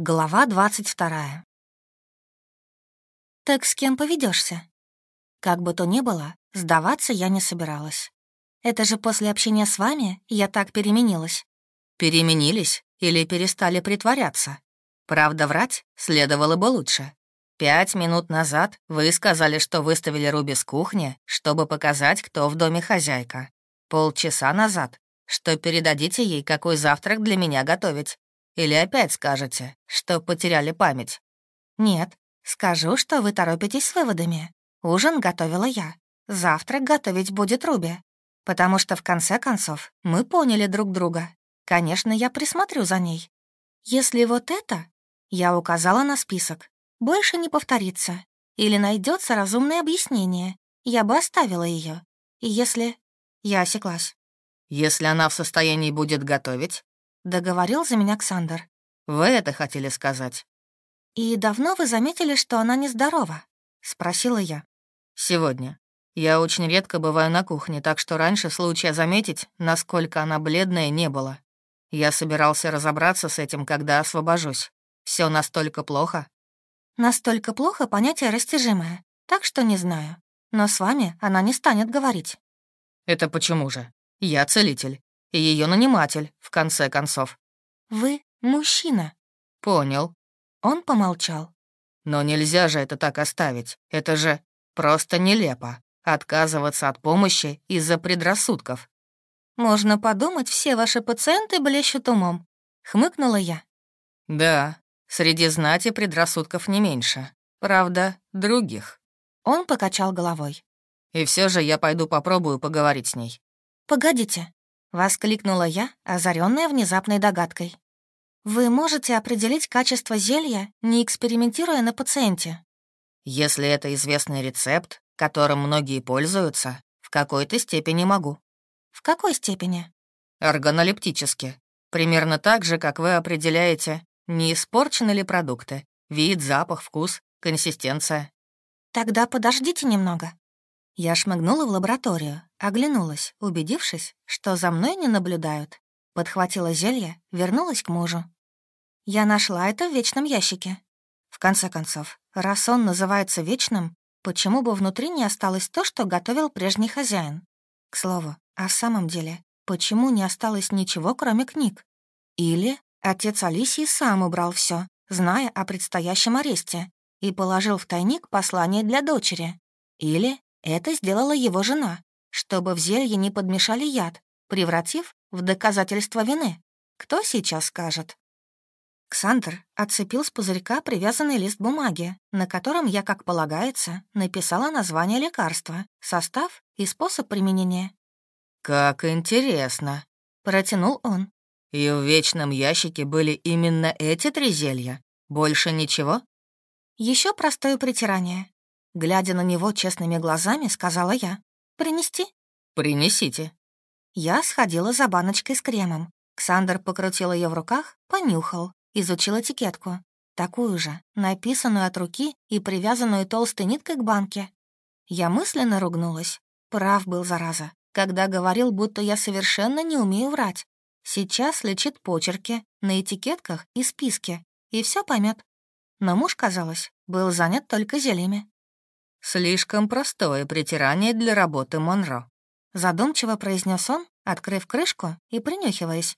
Глава 22. «Так с кем поведёшься? Как бы то ни было, сдаваться я не собиралась. Это же после общения с вами я так переменилась. Переменились или перестали притворяться. Правда, врать следовало бы лучше. Пять минут назад вы сказали, что выставили Руби с кухни, чтобы показать, кто в доме хозяйка. Полчаса назад, что передадите ей, какой завтрак для меня готовить. Или опять скажете, что потеряли память?» «Нет, скажу, что вы торопитесь с выводами. Ужин готовила я. завтрак готовить будет Руби. Потому что, в конце концов, мы поняли друг друга. Конечно, я присмотрю за ней. Если вот это...» Я указала на список. «Больше не повторится. Или найдется разумное объяснение. Я бы оставила ее. Если...» Я осеклась. «Если она в состоянии будет готовить, — договорил за меня Ксандр. «Вы это хотели сказать?» «И давно вы заметили, что она нездорова?» — спросила я. «Сегодня. Я очень редко бываю на кухне, так что раньше случая заметить, насколько она бледная, не было. Я собирался разобраться с этим, когда освобожусь. Все настолько плохо». «Настолько плохо — понятие растяжимое, так что не знаю. Но с вами она не станет говорить». «Это почему же? Я целитель и ее наниматель, в конце концов. «Вы мужчина». «Понял». Он помолчал. «Но нельзя же это так оставить. Это же просто нелепо. Отказываться от помощи из-за предрассудков». «Можно подумать, все ваши пациенты блещут умом», — хмыкнула я. «Да, среди знати предрассудков не меньше. Правда, других». Он покачал головой. «И все же я пойду попробую поговорить с ней». «Погодите», — воскликнула я, озаренная внезапной догадкой. «Вы можете определить качество зелья, не экспериментируя на пациенте?» «Если это известный рецепт, которым многие пользуются, в какой-то степени могу». «В какой степени?» «Органолептически. Примерно так же, как вы определяете, не испорчены ли продукты, вид, запах, вкус, консистенция». «Тогда подождите немного. Я шмыгнула в лабораторию, оглянулась, убедившись, что за мной не наблюдают. Подхватила зелье, вернулась к мужу. Я нашла это в вечном ящике. В конце концов, раз он называется вечным, почему бы внутри не осталось то, что готовил прежний хозяин? К слову, а в самом деле, почему не осталось ничего, кроме книг? Или отец Алисии сам убрал все, зная о предстоящем аресте, и положил в тайник послание для дочери? Или это сделала его жена, чтобы в зелье не подмешали яд, превратив в доказательство вины. Кто сейчас скажет? Ксандр отцепил с пузырька привязанный лист бумаги, на котором я, как полагается, написала название лекарства, состав и способ применения. «Как интересно!» — протянул он. «И в вечном ящике были именно эти три зелья? Больше ничего?» Еще простое притирание, Глядя на него честными глазами, сказала я. «Принести?» «Принесите». Я сходила за баночкой с кремом. Ксандр покрутил ее в руках, понюхал, изучил этикетку. Такую же, написанную от руки и привязанную толстой ниткой к банке. Я мысленно ругнулась. Прав был, зараза, когда говорил, будто я совершенно не умею врать. Сейчас лечит почерки на этикетках и списке, и все поймет. Но муж, казалось, был занят только зельями. «Слишком простое притирание для работы Монро», — задумчиво произнес он, открыв крышку и принюхиваясь.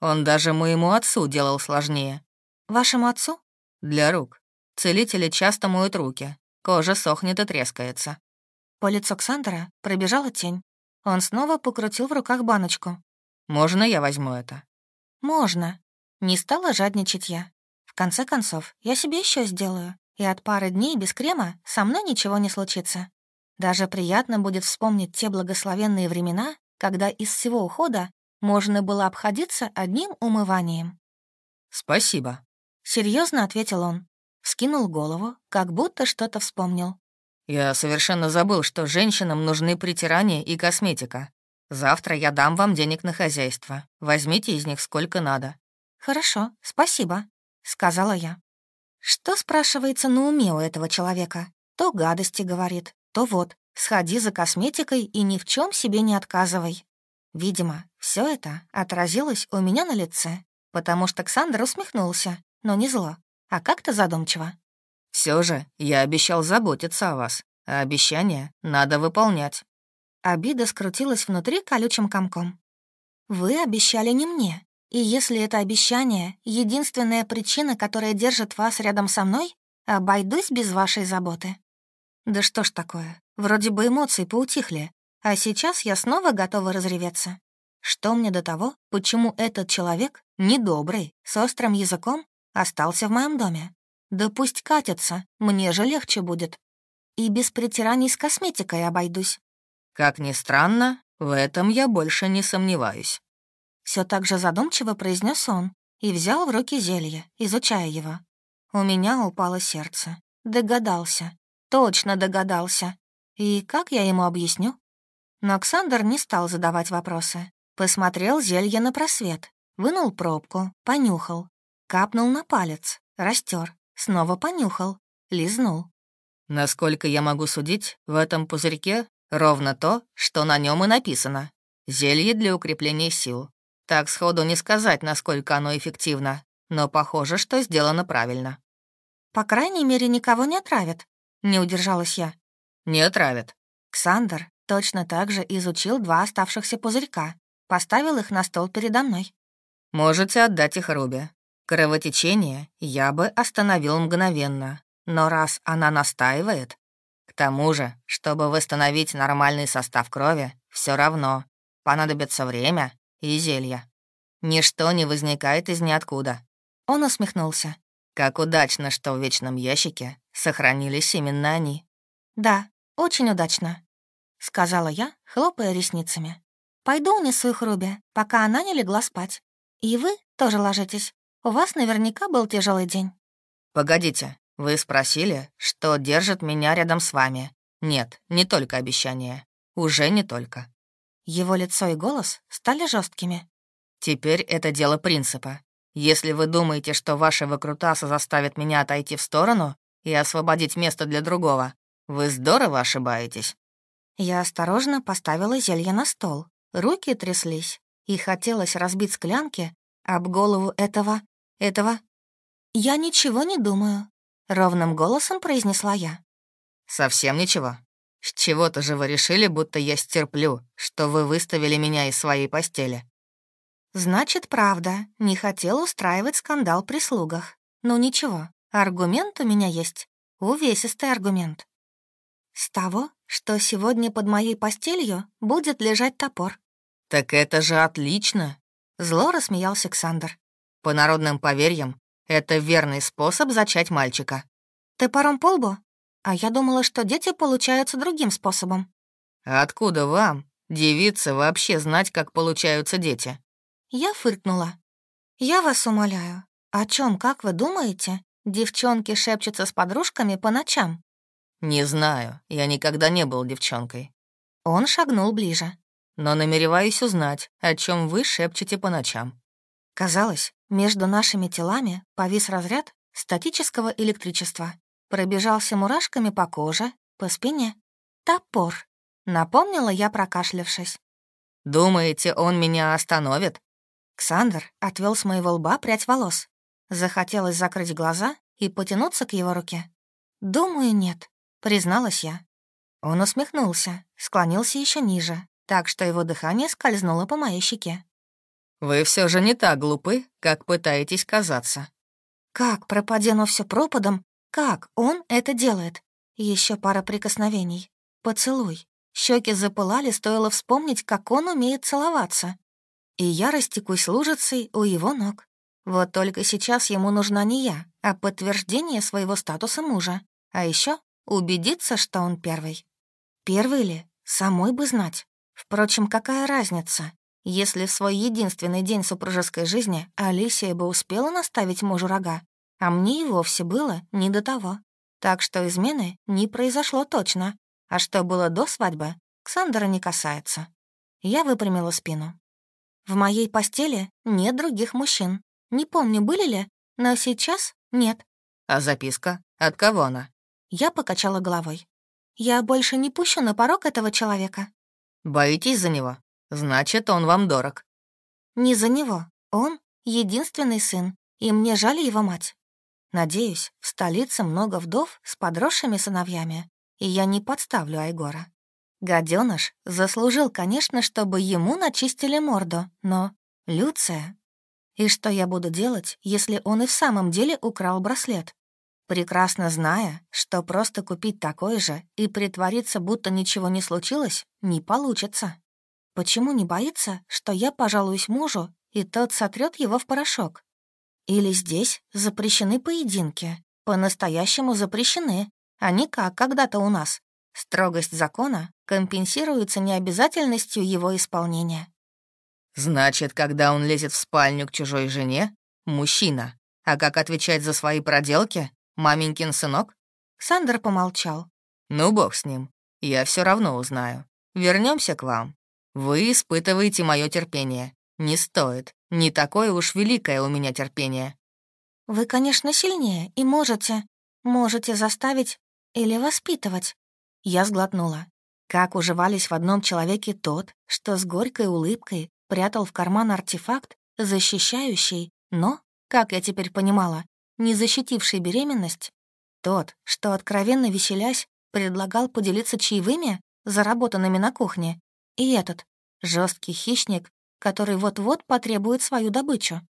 «Он даже моему отцу делал сложнее». «Вашему отцу?» «Для рук. Целители часто моют руки. Кожа сохнет и трескается». По лицу Ксандера пробежала тень. Он снова покрутил в руках баночку. «Можно я возьму это?» «Можно». Не стала жадничать я. В конце концов, я себе еще сделаю и от пары дней без крема со мной ничего не случится. Даже приятно будет вспомнить те благословенные времена, когда из всего ухода можно было обходиться одним умыванием. «Спасибо», — серьезно ответил он. Скинул голову, как будто что-то вспомнил. «Я совершенно забыл, что женщинам нужны притирания и косметика. Завтра я дам вам денег на хозяйство. Возьмите из них сколько надо». «Хорошо, спасибо», — сказала я. Что, спрашивается, на уме у этого человека? То гадости говорит, то вот, сходи за косметикой и ни в чем себе не отказывай. Видимо, все это отразилось у меня на лице, потому что Ксандр усмехнулся, но не зло, а как-то задумчиво. Все же, я обещал заботиться о вас, а обещания надо выполнять». Обида скрутилась внутри колючим комком. «Вы обещали не мне, и если это обещание — единственная причина, которая держит вас рядом со мной, обойдусь без вашей заботы. Да что ж такое, вроде бы эмоции поутихли, а сейчас я снова готова разреветься. Что мне до того, почему этот человек, недобрый, с острым языком, остался в моем доме? Да пусть катится, мне же легче будет. И без притираний с косметикой обойдусь. Как ни странно, в этом я больше не сомневаюсь. Все так же задумчиво произнес он и взял в руки зелье, изучая его. У меня упало сердце. Догадался. Точно догадался. И как я ему объясню? Но Оксандр не стал задавать вопросы. Посмотрел зелье на просвет, вынул пробку, понюхал, капнул на палец, растер, снова понюхал, лизнул. Насколько я могу судить, в этом пузырьке ровно то, что на нем и написано. Зелье для укрепления сил. Так сходу не сказать, насколько оно эффективно, но похоже, что сделано правильно. По крайней мере, никого не отравят. Не удержалась я. Не отравят. Ксандр точно так же изучил два оставшихся пузырька, поставил их на стол передо мной. Можете отдать их Руби. Кровотечение я бы остановил мгновенно, но раз она настаивает... К тому же, чтобы восстановить нормальный состав крови, все равно понадобится время и зелья. Ничто не возникает из ниоткуда». Он усмехнулся. «Как удачно, что в вечном ящике сохранились именно они». «Да, очень удачно», — сказала я, хлопая ресницами. «Пойду унесу их Руби, пока она не легла спать. И вы тоже ложитесь. У вас наверняка был тяжелый день». «Погодите, вы спросили, что держит меня рядом с вами. Нет, не только обещание. Уже не только. Его лицо и голос стали жесткими. «Теперь это дело принципа. Если вы думаете, что ваши выкрутасы заставят меня отойти в сторону и освободить место для другого, вы здорово ошибаетесь». Я осторожно поставила зелье на стол. Руки тряслись, и хотелось разбить склянки об голову этого... этого... «Я ничего не думаю», — ровным голосом произнесла я. «Совсем ничего?» С чего-то же вы решили, будто я стерплю, что вы выставили меня из своей постели. Значит, правда, не хотел устраивать скандал при слугах. Но ничего, аргумент у меня есть. Увесистый аргумент. С того, что сегодня под моей постелью будет лежать топор. Так это же отлично! Зло рассмеялся Ксандр. По народным поверьям, это верный способ зачать мальчика. Ты паром полбу? А я думала, что дети получаются другим способом. Откуда вам, девица, вообще знать, как получаются дети? Я фыркнула. Я вас умоляю. О чем, как вы думаете, девчонки шепчутся с подружками по ночам? Не знаю, я никогда не был девчонкой. Он шагнул ближе. Но намереваюсь узнать, о чем вы шепчете по ночам. Казалось, между нашими телами повис разряд статического электричества. Пробежался мурашками по коже, по спине. «Топор», — напомнила я, прокашлявшись. «Думаете, он меня остановит?» Ксандр отвел с моего лба прядь волос. Захотелось закрыть глаза и потянуться к его руке. «Думаю, нет», — призналась я. Он усмехнулся, склонился еще ниже, так что его дыхание скользнуло по моей щеке. «Вы все же не так глупы, как пытаетесь казаться». «Как пропадено все пропадом, как он это делает? Еще пара прикосновений. Поцелуй. Щеки запылали, стоило вспомнить, как он умеет целоваться. И я растекусь лужицей у его ног. Вот только сейчас ему нужна не я, а подтверждение своего статуса мужа. А еще убедиться, что он первый. Первый ли? Самой бы знать. Впрочем, какая разница, если в свой единственный день супружеской жизни Алисия бы успела наставить мужу рога, а мне и вовсе было не до того. Так что измены не произошло точно. А что было до свадьбы, Ксандра не касается. Я выпрямила спину. В моей постели нет других мужчин. Не помню, были ли, но сейчас нет. А записка? От кого она? Я покачала головой. Я больше не пущу на порог этого человека. Боитесь за него? Значит, он вам дорог. Не за него. Он — единственный сын, и мне жаль его мать. Надеюсь, в столице много вдов с подросшими сыновьями, и я не подставлю Айгора. Гадёныш заслужил, конечно, чтобы ему начистили морду, но... Люция... И что я буду делать, если он и в самом деле украл браслет? Прекрасно зная, что просто купить такой же и притвориться, будто ничего не случилось, не получится. Почему не боится, что я пожалуюсь мужу, и тот сотрет его в порошок, или здесь запрещены поединки. По-настоящему запрещены, а не как когда-то у нас. Строгость закона компенсируется необязательностью его исполнения. Значит, когда он лезет в спальню к чужой жене, мужчина. А как отвечать за свои проделки, маменькин сынок? Сандер помолчал. Ну, бог с ним. Я все равно узнаю. Вернемся к вам. Вы испытываете мое терпение. Не стоит. Не такое уж великое у меня терпение». «Вы, конечно, сильнее и можете. Можете заставить или воспитывать». Я сглотнула. Как уживались в одном человеке тот, что с горькой улыбкой прятал в карман артефакт, защищающий, но, как я теперь понимала, не защитивший беременность, тот, что, откровенно веселясь, предлагал поделиться чаевыми, заработанными на кухне, и этот, жесткий хищник, который вот-вот потребует свою добычу.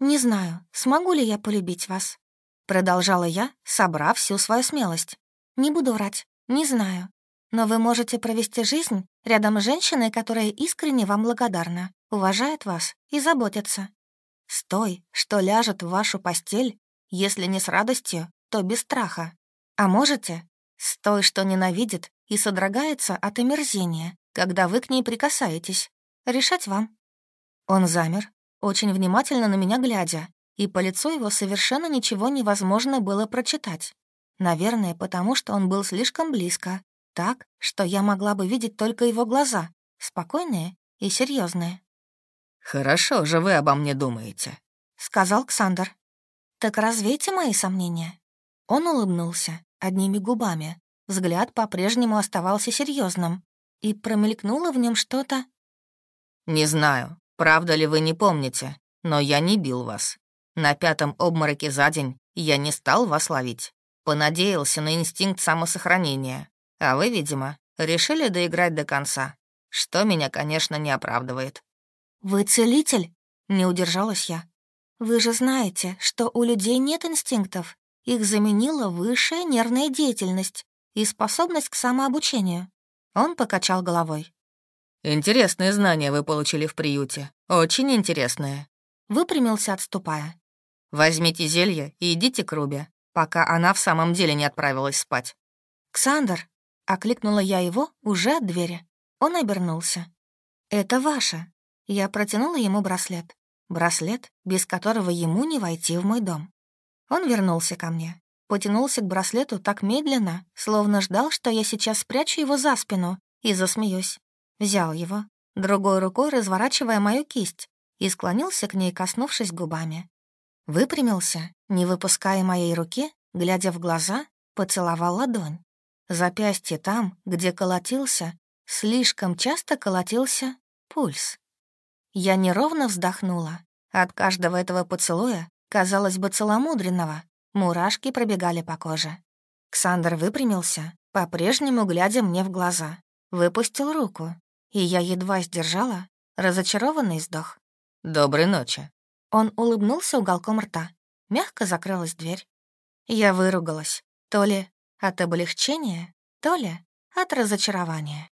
«Не знаю, смогу ли я полюбить вас?» Продолжала я, собрав всю свою смелость. «Не буду врать, не знаю. Но вы можете провести жизнь рядом с женщиной, которая искренне вам благодарна, уважает вас и заботится. С той, что ляжет в вашу постель, если не с радостью, то без страха. А можете с той, что ненавидит и содрогается от омерзения, когда вы к ней прикасаетесь, решать вам». Он замер, очень внимательно на меня глядя, и по лицу его совершенно ничего невозможно было прочитать. Наверное, потому что он был слишком близко, так, что я могла бы видеть только его глаза, спокойные и серьезные. «Хорошо же вы обо мне думаете», — сказал Ксандр. «Так развейте мои сомнения». Он улыбнулся одними губами. Взгляд по-прежнему оставался серьезным, и промелькнуло в нем что-то «Не знаю, правда ли вы не помните, но я не бил вас. На пятом обмороке за день я не стал вас ловить. Понадеялся на инстинкт самосохранения. А вы, видимо, решили доиграть до конца, что меня, конечно, не оправдывает». «Вы целитель?» — не удержалась я. «Вы же знаете, что у людей нет инстинктов. Их заменила высшая нервная деятельность и способность к самообучению». Он покачал головой. Интересные знания вы получили в приюте. Очень интересные. Выпрямился, отступая. Возьмите зелье и идите к Рубе, пока она в самом деле не отправилась спать. «Ксандр!» — окликнула я его уже от двери. Он обернулся. «Это ваше». Я протянула ему браслет. Браслет, без которого ему не войти в мой дом. Он вернулся ко мне. Потянулся к браслету так медленно, словно ждал, что я сейчас спрячу его за спину и засмеюсь взял его, другой рукой разворачивая мою кисть, и склонился к ней, коснувшись губами. Выпрямился, не выпуская моей руки, глядя в глаза, поцеловал ладонь. Запястье там, где колотился, слишком часто колотился пульс. Я неровно вздохнула. От каждого этого поцелуя, казалось бы, целомудренного, мурашки пробегали по коже. Ксандр выпрямился, по-прежнему глядя мне в глаза. Выпустил руку, и я едва сдержала разочарованный вздох. «Доброй ночи». Он улыбнулся уголком рта. Мягко закрылась дверь. Я выругалась. То ли от облегчения, то ли от разочарования.